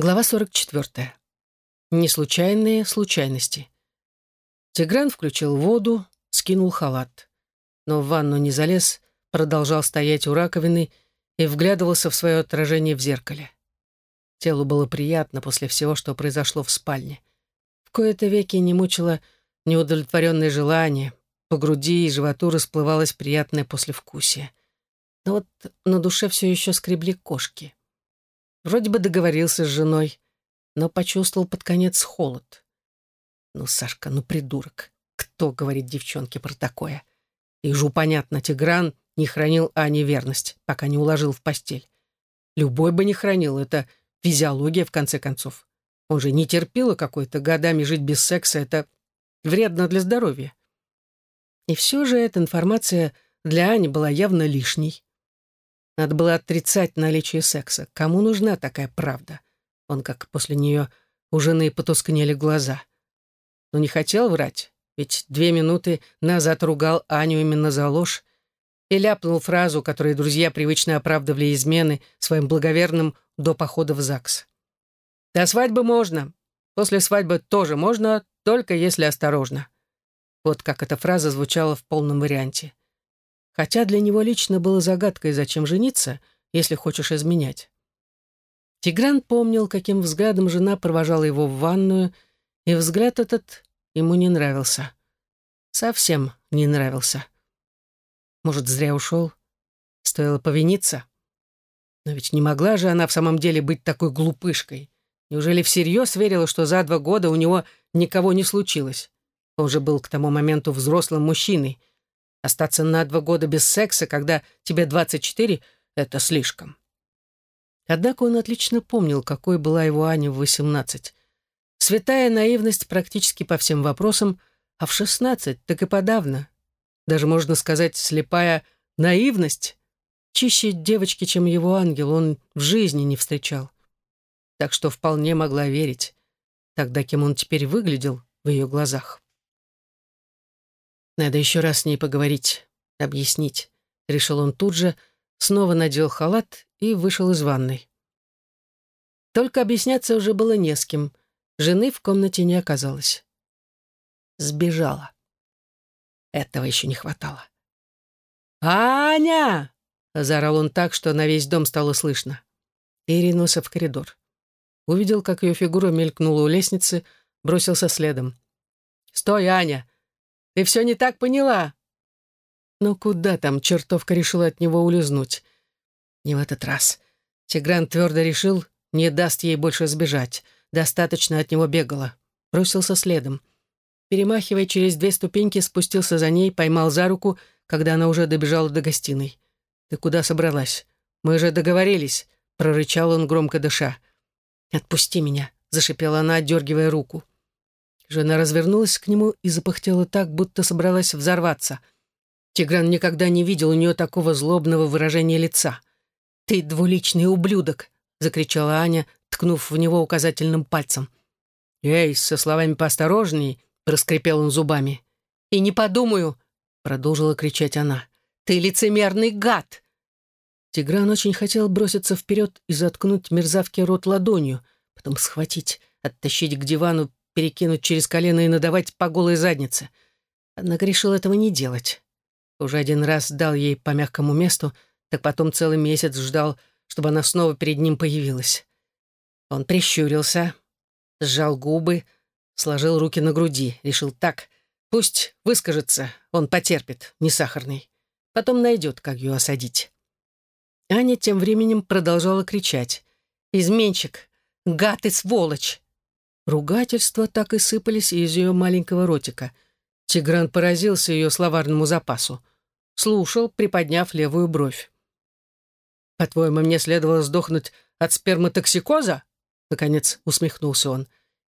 Глава 44. Неслучайные случайности. Тигран включил воду, скинул халат. Но в ванну не залез, продолжал стоять у раковины и вглядывался в свое отражение в зеркале. Телу было приятно после всего, что произошло в спальне. В кои-то веки не мучило неудовлетворенное желание, по груди и животу расплывалось приятное послевкусие. Но вот на душе все еще скребли кошки. Вроде бы договорился с женой, но почувствовал под конец холод. Ну, Сашка, ну придурок. Кто говорит девчонке про такое? И жу понятно, Тигран не хранил Ане верность, пока не уложил в постель. Любой бы не хранил, это физиология, в конце концов. Он же не терпел какой-то годами жить без секса, это вредно для здоровья. И все же эта информация для Ани была явно лишней. Надо было отрицать наличие секса. Кому нужна такая правда? Он как после нее у жены потускнели глаза. Но не хотел врать, ведь две минуты назад ругал Аню именно за ложь и ляпнул фразу, которой друзья привычно оправдывали измены своим благоверным до похода в ЗАГС. «До свадьбы можно. После свадьбы тоже можно, только если осторожно». Вот как эта фраза звучала в полном варианте хотя для него лично было загадкой, зачем жениться, если хочешь изменять. Тигран помнил, каким взглядом жена провожала его в ванную, и взгляд этот ему не нравился. Совсем не нравился. Может, зря ушел? Стоило повиниться? Но ведь не могла же она в самом деле быть такой глупышкой. Неужели всерьез верила, что за два года у него никого не случилось? Он же был к тому моменту взрослым мужчиной, Остаться на два года без секса, когда тебе 24, это слишком. Однако он отлично помнил, какой была его Аня в 18. Святая наивность практически по всем вопросам, а в 16 так и подавно. Даже, можно сказать, слепая наивность. Чище девочки, чем его ангел, он в жизни не встречал. Так что вполне могла верить. Тогда кем он теперь выглядел в ее глазах. Надо еще раз с ней поговорить, объяснить. Решил он тут же, снова надел халат и вышел из ванной. Только объясняться уже было не с кем. Жены в комнате не оказалось. Сбежала. Этого еще не хватало. «Аня!» — заорал он так, что на весь дом стало слышно. И ринулся в коридор. Увидел, как ее фигура мелькнула у лестницы, бросился следом. «Стой, Аня! Ты все не так поняла». Но куда там чертовка решила от него улизнуть? Не в этот раз. Тигран твердо решил, не даст ей больше сбежать. Достаточно от него бегала. Бросился следом. Перемахивая через две ступеньки, спустился за ней, поймал за руку, когда она уже добежала до гостиной. «Ты куда собралась? Мы же договорились», — прорычал он, громко дыша. «Отпусти меня», — зашипела она, отдергивая руку. Жена развернулась к нему и запыхтела так, будто собралась взорваться. Тигран никогда не видел у нее такого злобного выражения лица. «Ты двуличный ублюдок!» — закричала Аня, ткнув в него указательным пальцем. «Эй, со словами поосторожней!» — проскрипел он зубами. «И не подумаю!» — продолжила кричать она. «Ты лицемерный гад!» Тигран очень хотел броситься вперед и заткнуть мерзавке рот ладонью, потом схватить, оттащить к дивану, перекинуть через колено и надавать по голой заднице. Однако решил этого не делать. Уже один раз дал ей по мягкому месту, так потом целый месяц ждал, чтобы она снова перед ним появилась. Он прищурился, сжал губы, сложил руки на груди, решил так, пусть выскажется, он потерпит, не сахарный. Потом найдет, как ее осадить. Аня тем временем продолжала кричать. «Изменщик! Гад и сволочь!» Ругательства так и сыпались из ее маленького ротика. Тигран поразился ее словарному запасу. Слушал, приподняв левую бровь. «По-твоему, мне следовало сдохнуть от сперматоксикоза?» Наконец усмехнулся он.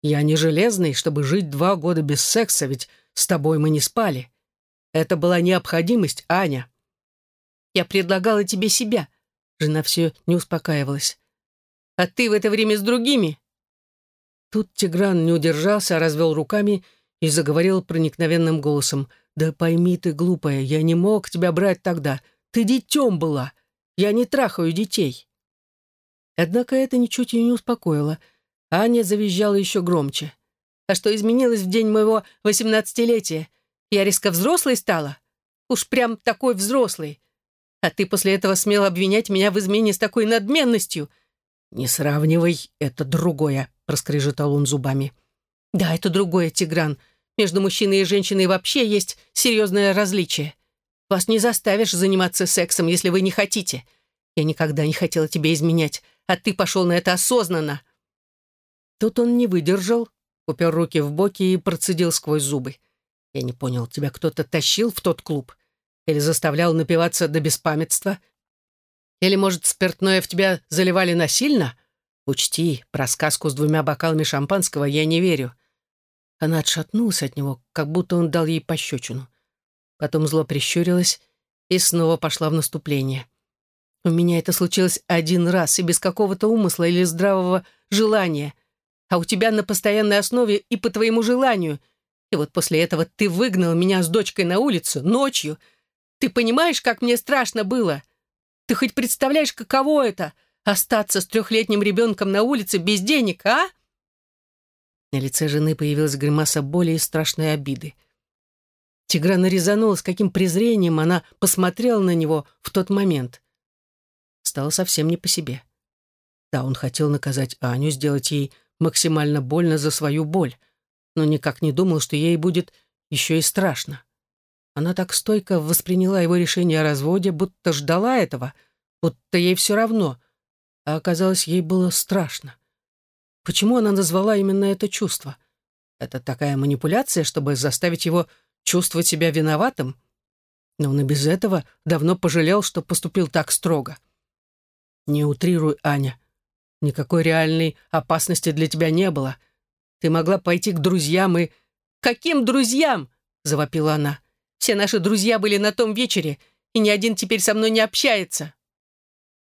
«Я не железный, чтобы жить два года без секса, ведь с тобой мы не спали. Это была необходимость, Аня». «Я предлагала тебе себя», — жена все не успокаивалась. «А ты в это время с другими?» Тут Тигран не удержался, развел руками и заговорил проникновенным голосом. «Да пойми ты, глупая, я не мог тебя брать тогда. Ты детем была. Я не трахаю детей». Однако это ничуть ее не успокоило. Аня завизжала еще громче. «А что изменилось в день моего восемнадцатилетия? Я резко взрослой стала? Уж прям такой взрослый. А ты после этого смел обвинять меня в измене с такой надменностью?» «Не сравнивай, это другое», — проскрежетал он зубами. «Да, это другое, Тигран. Между мужчиной и женщиной вообще есть серьезное различие. Вас не заставишь заниматься сексом, если вы не хотите. Я никогда не хотела тебе изменять, а ты пошел на это осознанно». Тут он не выдержал, упер руки в боки и процедил сквозь зубы. «Я не понял, тебя кто-то тащил в тот клуб? Или заставлял напиваться до беспамятства? Или, может, спиртное в тебя заливали насильно? Учти, про сказку с двумя бокалами шампанского я не верю. Она отшатнулась от него, как будто он дал ей пощечину. Потом зло прищурилась и снова пошла в наступление. У меня это случилось один раз и без какого-то умысла или здравого желания. А у тебя на постоянной основе и по твоему желанию. И вот после этого ты выгнал меня с дочкой на улицу ночью. Ты понимаешь, как мне страшно было? Ты хоть представляешь, каково это — остаться с трехлетним ребенком на улице без денег, а?» На лице жены появилась гримаса боли и страшной обиды. Тиграна резанула, с каким презрением она посмотрела на него в тот момент. Стало совсем не по себе. Да, он хотел наказать Аню, сделать ей максимально больно за свою боль, но никак не думал, что ей будет еще и страшно. Она так стойко восприняла его решение о разводе, будто ждала этого, будто ей все равно, а оказалось, ей было страшно. Почему она назвала именно это чувство? Это такая манипуляция, чтобы заставить его чувствовать себя виноватым? Но он и без этого давно пожалел, что поступил так строго. Не утрируй, Аня. Никакой реальной опасности для тебя не было. Ты могла пойти к друзьям и... «Каким друзьям?» — завопила она. «Все наши друзья были на том вечере, и ни один теперь со мной не общается».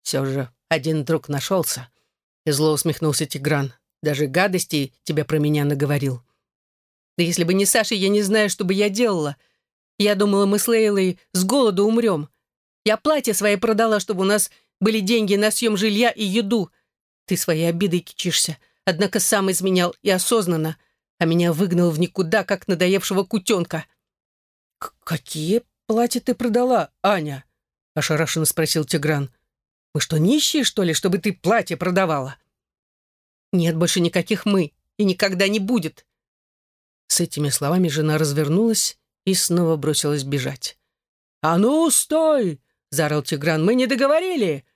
Все же один друг нашелся. И зло усмехнулся Тигран. Даже гадостей тебе про меня наговорил. Да если бы не Саша, я не знаю, что бы я делала. Я думала, мы с Лейлой с голоду умрем. Я платье свои продала, чтобы у нас были деньги на съем жилья и еду. Ты своей обидой кичишься, однако сам изменял и осознанно, а меня выгнал в никуда, как надоевшего кутенка. «Какие платья ты продала, Аня?» — ошарашенно спросил Тигран. «Мы что, нищие, что ли, чтобы ты платье продавала?» «Нет больше никаких «мы», и никогда не будет». С этими словами жена развернулась и снова бросилась бежать. «А ну, стой!» — заорал Тигран. «Мы не договорили!»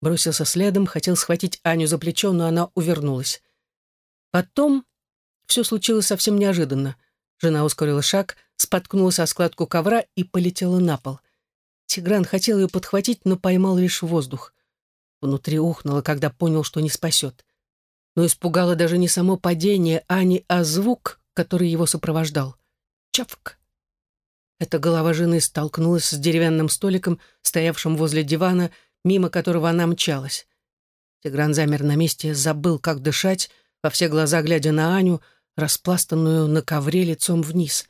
Бросился следом, хотел схватить Аню за плечо, но она увернулась. Потом все случилось совсем неожиданно. Жена ускорила шаг, споткнулась о складку ковра и полетела на пол. Тигран хотел ее подхватить, но поймал лишь воздух. Внутри ухнуло, когда понял, что не спасет. Но испугало даже не само падение Ани, а звук, который его сопровождал. Чавк. Эта голова жены столкнулась с деревянным столиком, стоявшим возле дивана, мимо которого она мчалась. Тигран замер на месте, забыл, как дышать, во все глаза глядя на Аню, распластанную на ковре лицом вниз.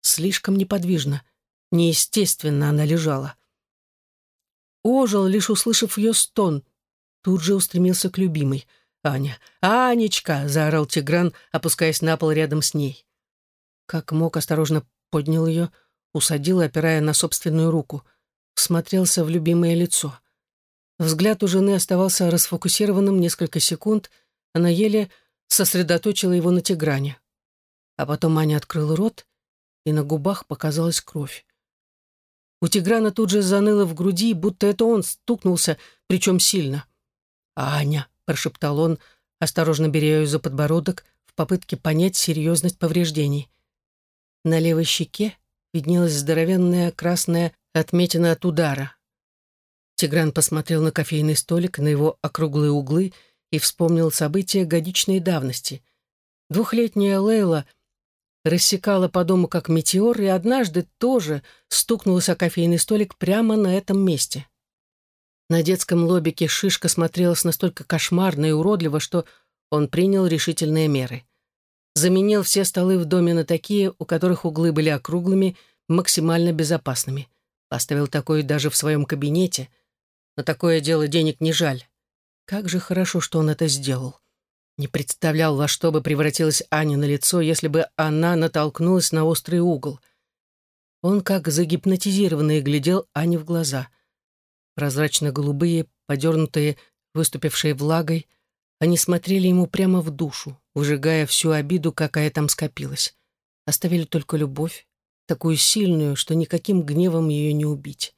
Слишком неподвижно — Неестественно она лежала. Ожил, лишь услышав ее стон. Тут же устремился к любимой. «Аня! Анечка!» — заорал Тигран, опускаясь на пол рядом с ней. Как мог, осторожно поднял ее, усадил, опирая на собственную руку. Всмотрелся в любимое лицо. Взгляд у жены оставался расфокусированным несколько секунд, она еле сосредоточила его на Тигране. А потом Аня открыла рот, и на губах показалась кровь. У Тиграна тут же заныло в груди, будто это он стукнулся, причем сильно. «Аня», — прошептал он, осторожно беря ее за подбородок, в попытке понять серьезность повреждений. На левой щеке виднелась здоровенная красная отметина от удара. Тигран посмотрел на кофейный столик, на его округлые углы и вспомнил события годичной давности. Двухлетняя Лейла рассекала по дому как метеор и однажды тоже стукнулась о кофейный столик прямо на этом месте. На детском лобике шишка смотрелась настолько кошмарно и уродливо, что он принял решительные меры. Заменил все столы в доме на такие, у которых углы были округлыми, максимально безопасными. Поставил такое даже в своем кабинете. На такое дело денег не жаль. Как же хорошо, что он это сделал. Не представлял, во что бы превратилась Аня на лицо, если бы она натолкнулась на острый угол. Он, как загипнотизированный, глядел Ане в глаза. Прозрачно-голубые, подернутые, выступившие влагой, они смотрели ему прямо в душу, выжигая всю обиду, какая там скопилась. Оставили только любовь, такую сильную, что никаким гневом ее не убить.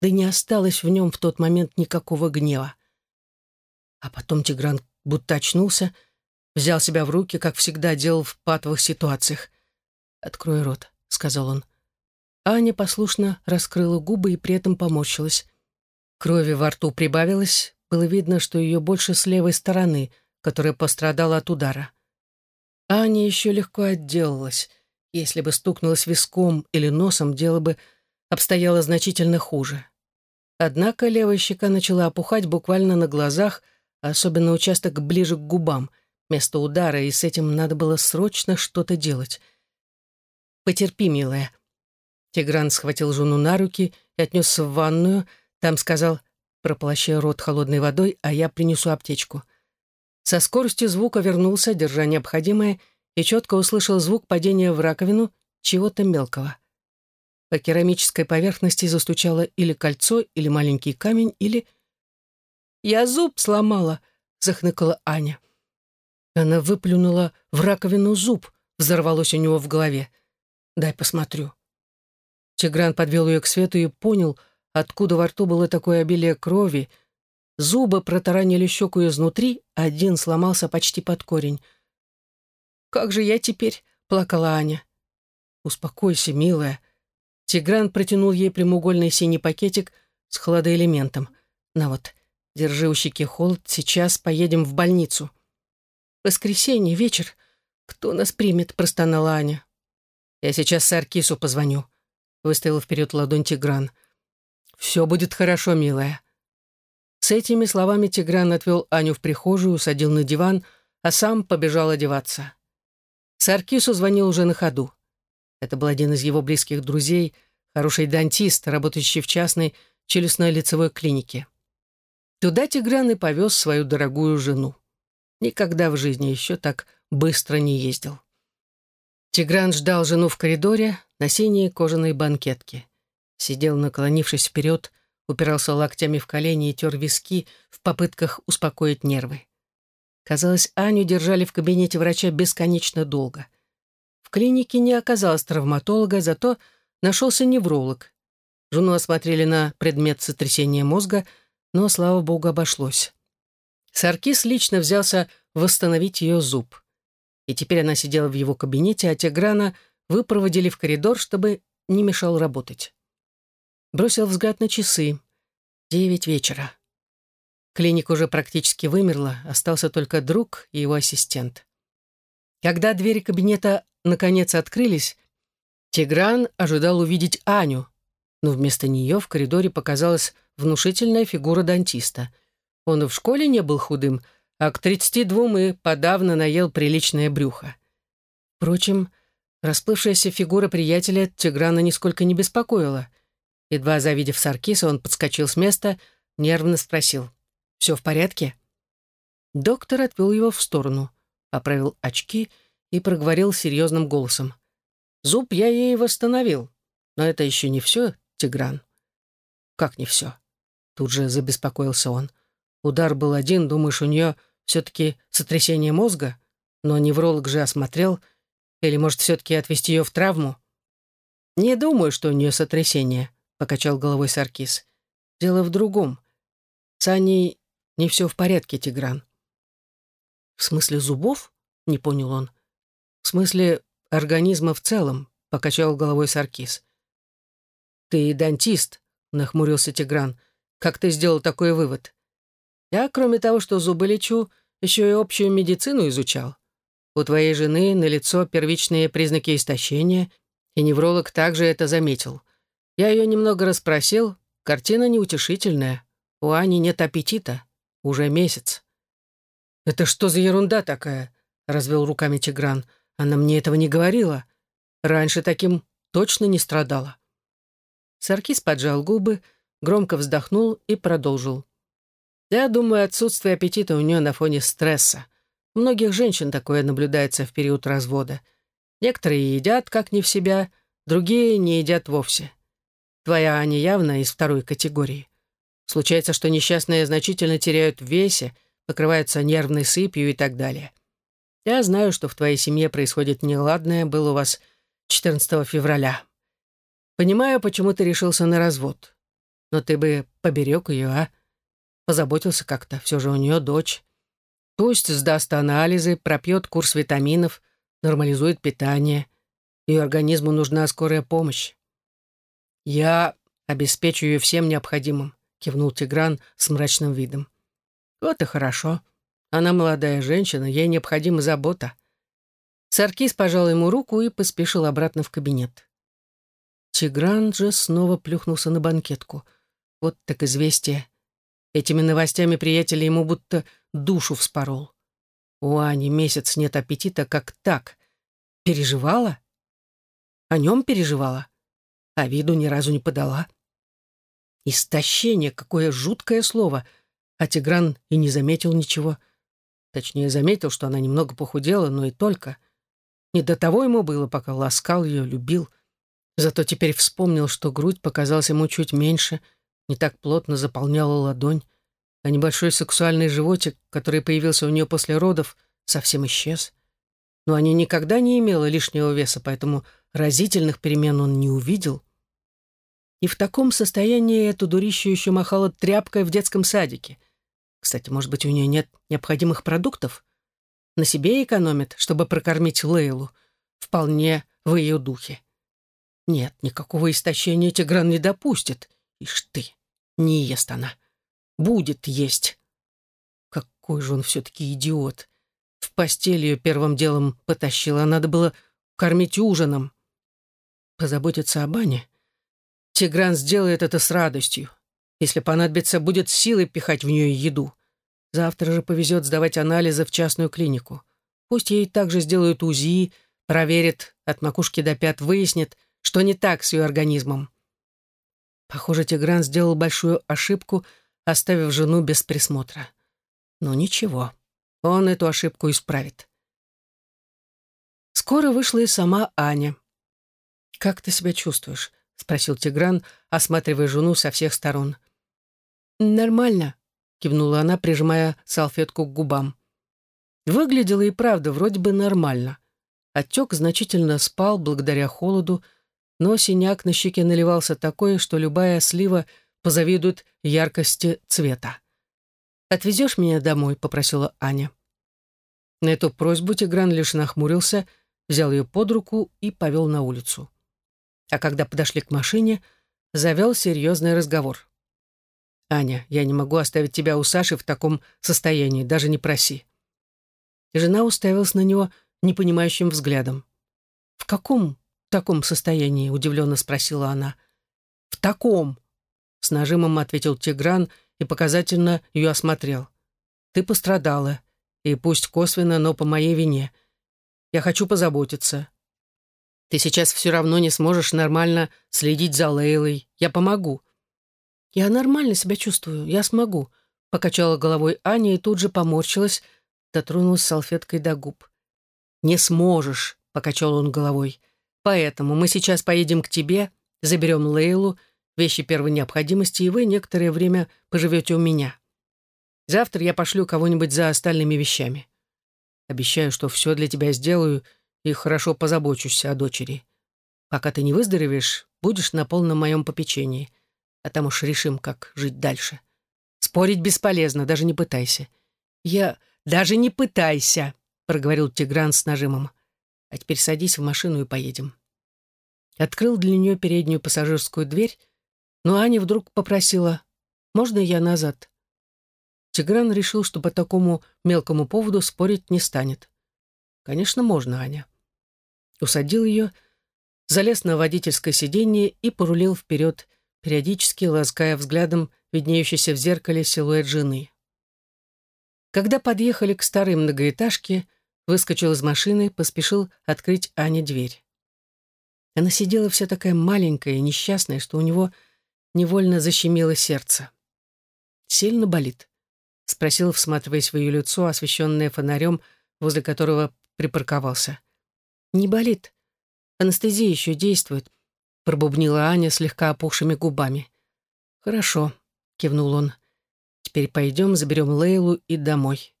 Да не осталось в нем в тот момент никакого гнева. А потом Тигран будто очнулся, взял себя в руки, как всегда делал в патовых ситуациях. «Открой рот», — сказал он. Аня послушно раскрыла губы и при этом поморщилась. Крови во рту прибавилось, было видно, что ее больше с левой стороны, которая пострадала от удара. Аня еще легко отделалась. Если бы стукнулась виском или носом, дело бы обстояло значительно хуже. Однако левая щека начала опухать буквально на глазах, особенно участок ближе к губам, место удара, и с этим надо было срочно что-то делать. «Потерпи, милая». Тигран схватил жену на руки и отнесся в ванную, там сказал, прополощая рот холодной водой, а я принесу аптечку. Со скоростью звука вернулся, держа необходимое, и четко услышал звук падения в раковину чего-то мелкого. По керамической поверхности застучало или кольцо, или маленький камень, или «Я зуб сломала», — захныкала Аня. Она выплюнула в раковину зуб, взорвалось у него в голове. «Дай посмотрю». Тигран подвел ее к свету и понял, откуда во рту было такое обилие крови. Зубы протаранили щеку изнутри, один сломался почти под корень. «Как же я теперь?» — плакала Аня. «Успокойся, милая». Тигран протянул ей прямоугольный синий пакетик с хладоэлементом. «На вот, Держи у щеки холод, сейчас поедем в больницу. Воскресенье, вечер. Кто нас примет?» — простонала Аня. «Я сейчас Саркису позвоню», — выставил вперед ладонь Тигран. «Все будет хорошо, милая». С этими словами Тигран отвел Аню в прихожую, садил на диван, а сам побежал одеваться. Саркису звонил уже на ходу. Это был один из его близких друзей, хороший дантист, работающий в частной челюстной лицевой клинике. Туда Тигран и повез свою дорогую жену. Никогда в жизни еще так быстро не ездил. Тигран ждал жену в коридоре на синей кожаной банкетке. Сидел, наклонившись вперед, упирался локтями в колени и тер виски в попытках успокоить нервы. Казалось, Аню держали в кабинете врача бесконечно долго. В клинике не оказалось травматолога, зато нашелся невролог. Жену осмотрели на предмет сотрясения мозга — но, слава богу, обошлось. Саркис лично взялся восстановить ее зуб. И теперь она сидела в его кабинете, а Тиграна выпроводили в коридор, чтобы не мешал работать. Бросил взгляд на часы. Девять вечера. Клиника уже практически вымерла, остался только друг и его ассистент. Когда двери кабинета наконец открылись, Тигран ожидал увидеть Аню, но вместо нее в коридоре показалась внушительная фигура дантиста. Он и в школе не был худым, а к 32 и подавно наел приличное брюхо. Впрочем, расплывшаяся фигура приятеля Тиграна нисколько не беспокоила. Едва завидев Саркиса, он подскочил с места, нервно спросил. «Все в порядке?» Доктор отвел его в сторону, поправил очки и проговорил серьезным голосом. «Зуб я ей восстановил, но это еще не все, Тигран». «Как не все?» Тут же забеспокоился он. Удар был один, думаешь, у нее все-таки сотрясение мозга? Но невролог же осмотрел. Или, может, все-таки отвезти ее в травму? «Не думаю, что у нее сотрясение», — покачал головой Саркис. «Дело в другом. С Аней не все в порядке, Тигран». «В смысле зубов?» — не понял он. «В смысле организма в целом», — покачал головой Саркис. «Ты дантист», — нахмурился Тигран. Как ты сделал такой вывод? Я, кроме того, что зубы лечу, еще и общую медицину изучал. У твоей жены на лицо первичные признаки истощения, и невролог также это заметил. Я ее немного расспросил, картина неутешительная. У Ани нет аппетита. Уже месяц. «Это что за ерунда такая?» — развел руками Тигран. «Она мне этого не говорила. Раньше таким точно не страдала». Саркис поджал губы, громко вздохнул и продолжил. «Я думаю, отсутствие аппетита у нее на фоне стресса. У многих женщин такое наблюдается в период развода. Некоторые едят как не в себя, другие не едят вовсе. Твоя Аня явно из второй категории. Случается, что несчастные значительно теряют в весе, покрываются нервной сыпью и так далее. Я знаю, что в твоей семье происходит неладное, был у вас 14 февраля. Понимаю, почему ты решился на развод. Но ты бы поберег ее, а? Позаботился как-то, все же у нее дочь. Пусть сдаст анализы, пропьет курс витаминов, нормализует питание. Ее организму нужна скорая помощь. «Я обеспечу ее всем необходимым», — кивнул Тигран с мрачным видом. «Вот и хорошо. Она молодая женщина, ей необходима забота». Саркис пожал ему руку и поспешил обратно в кабинет. Тигран же снова плюхнулся на банкетку. Вот так известие. Этими новостями приятель ему будто душу вспорол. У Ани месяц нет аппетита, как так. Переживала? О нем переживала? а виду ни разу не подала. Истощение, какое жуткое слово, а Тигран и не заметил ничего. Точнее, заметил, что она немного похудела, но и только. Не до того ему было, пока ласкал ее, любил. Зато теперь вспомнил, что грудь показалась ему чуть меньше, не так плотно заполняла ладонь, а небольшой сексуальный животик, который появился у нее после родов, совсем исчез. Но они никогда не имела лишнего веса, поэтому разительных перемен он не увидел — и в таком состоянии эту дурищу еще махала тряпкой в детском садике. Кстати, может быть, у нее нет необходимых продуктов? На себе экономит, чтобы прокормить Лейлу. Вполне в ее духе. Нет, никакого истощения Тигран не допустит. Ишь ты, не ест она. Будет есть. Какой же он все-таки идиот. В постель ее первым делом потащила, надо было кормить ужином. Позаботиться о бане? Тигран сделает это с радостью. Если понадобится, будет силой пихать в нее еду. Завтра же повезет сдавать анализы в частную клинику. Пусть ей также сделают УЗИ, проверят от макушки до пят, выяснит, что не так с ее организмом. Похоже, Тигран сделал большую ошибку, оставив жену без присмотра. Но ничего, он эту ошибку исправит. Скоро вышла и сама Аня. «Как ты себя чувствуешь?» — спросил Тигран, осматривая жену со всех сторон. «Нормально», — кивнула она, прижимая салфетку к губам. Выглядело и правда вроде бы нормально. Отек значительно спал благодаря холоду, но синяк на щеке наливался такой, что любая слива позавидует яркости цвета. «Отвезешь меня домой?» — попросила Аня. На эту просьбу Тигран лишь нахмурился, взял ее под руку и повел на улицу а когда подошли к машине, завел серьезный разговор. «Аня, я не могу оставить тебя у Саши в таком состоянии, даже не проси». Жена уставилась на него непонимающим взглядом. «В каком таком состоянии?» — удивленно спросила она. «В таком!» — с нажимом ответил Тигран и показательно ее осмотрел. «Ты пострадала, и пусть косвенно, но по моей вине. Я хочу позаботиться. Ты сейчас все равно не сможешь нормально следить за Лейлой. Я помогу». «Я нормально себя чувствую, я смогу», — покачала головой Аня и тут же поморщилась, дотронулась салфеткой до губ. «Не сможешь», — покачал он головой. «Поэтому мы сейчас поедем к тебе, заберем Лейлу, вещи первой необходимости, и вы некоторое время поживете у меня. Завтра я пошлю кого-нибудь за остальными вещами. Обещаю, что все для тебя сделаю — и хорошо позабочусь о дочери. Пока ты не выздоровеешь, будешь на полном моем попечении, а там уж решим, как жить дальше. Спорить бесполезно, даже не пытайся. Я... Даже не пытайся, проговорил Тигран с нажимом. А теперь садись в машину и поедем. Открыл для нее переднюю пассажирскую дверь, но Аня вдруг попросила, «Можно я назад?» Тигран решил, что по такому мелкому поводу спорить не станет. «Конечно, можно, Аня» усадил ее, залез на водительское сиденье и порулил вперед, периодически лаская взглядом виднеющийся в зеркале силуэт жены. Когда подъехали к старой многоэтажке, выскочил из машины, поспешил открыть Ане дверь. Она сидела вся такая маленькая и несчастная, что у него невольно защемило сердце. «Сильно болит?» — спросил, всматриваясь в ее лицо, освещенное фонарем возле которого припарковался. «Не болит. Анестезия еще действует», — пробубнила Аня слегка опухшими губами. «Хорошо», — кивнул он. «Теперь пойдем, заберем Лейлу и домой».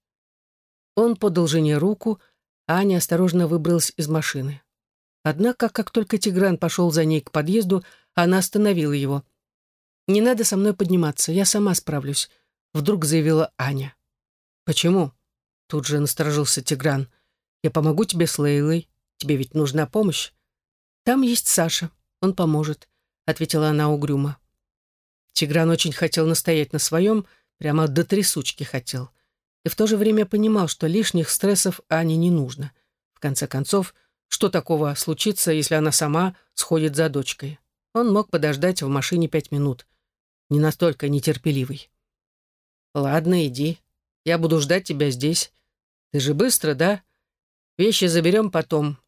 Он подал жене руку, а Аня осторожно выбралась из машины. Однако, как только Тигран пошел за ней к подъезду, она остановила его. «Не надо со мной подниматься, я сама справлюсь», — вдруг заявила Аня. «Почему?» — тут же насторожился Тигран. «Я помогу тебе с Лейлой. Тебе ведь нужна помощь». «Там есть Саша, он поможет», — ответила она угрюмо. Тигран очень хотел настоять на своем, прямо до трясучки хотел. И в то же время понимал, что лишних стрессов Ане не нужно. В конце концов, — что такого случится, если она сама сходит за дочкой? Он мог подождать в машине пять минут. Не настолько нетерпеливый. «Ладно, иди. Я буду ждать тебя здесь. Ты же быстро, да? Вещи заберем потом.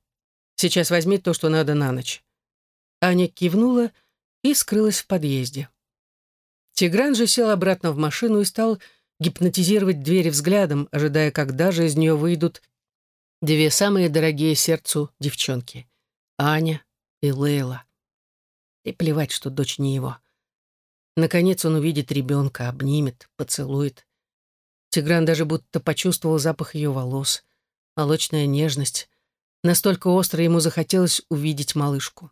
Сейчас возьми то, что надо на ночь». Аня кивнула и скрылась в подъезде. Тигран же сел обратно в машину и стал гипнотизировать двери взглядом, ожидая, когда же из нее выйдут Две самые дорогие сердцу девчонки — Аня и Лейла. И плевать, что дочь не его. Наконец он увидит ребенка, обнимет, поцелует. Тигран даже будто почувствовал запах ее волос, молочная нежность. Настолько остро ему захотелось увидеть малышку.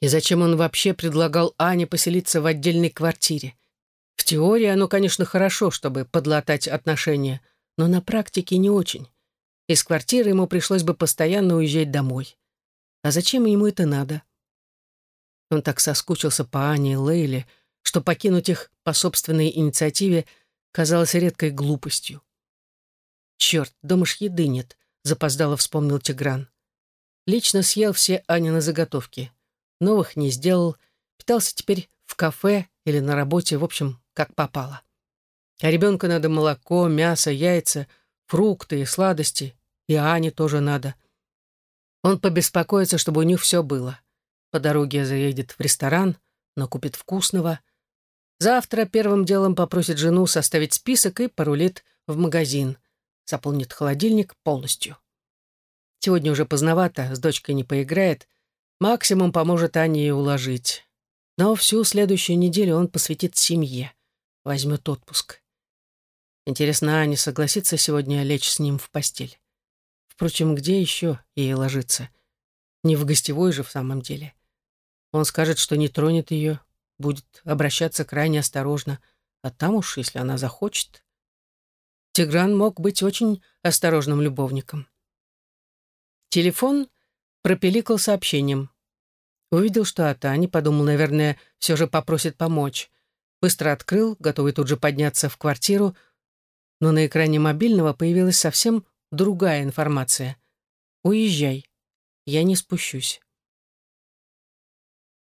И зачем он вообще предлагал Ане поселиться в отдельной квартире? В теории оно, конечно, хорошо, чтобы подлатать отношения, но на практике не очень. Из квартиры ему пришлось бы постоянно уезжать домой. А зачем ему это надо? Он так соскучился по Ане и Лейле, что покинуть их по собственной инициативе казалось редкой глупостью. «Черт, дома ж еды нет», — запоздало вспомнил Тигран. Лично съел все Анины заготовки. Новых не сделал, питался теперь в кафе или на работе, в общем, как попало. А ребенку надо молоко, мясо, яйца — фрукты и сладости, и Ане тоже надо. Он побеспокоится, чтобы у них все было. По дороге заедет в ресторан, накупит вкусного. Завтра первым делом попросит жену составить список и порулит в магазин. Заполнит холодильник полностью. Сегодня уже поздновато, с дочкой не поиграет. Максимум поможет Ане уложить. Но всю следующую неделю он посвятит семье. Возьмет отпуск. Интересно, Аня согласится сегодня лечь с ним в постель? Впрочем, где еще ей ложиться? Не в гостевой же в самом деле. Он скажет, что не тронет ее, будет обращаться крайне осторожно, а там уж, если она захочет... Тигран мог быть очень осторожным любовником. Телефон пропеликал сообщением. Увидел, что от Ани, подумал, наверное, все же попросит помочь. Быстро открыл, готовый тут же подняться в квартиру, но на экране мобильного появилась совсем другая информация. «Уезжай. Я не спущусь».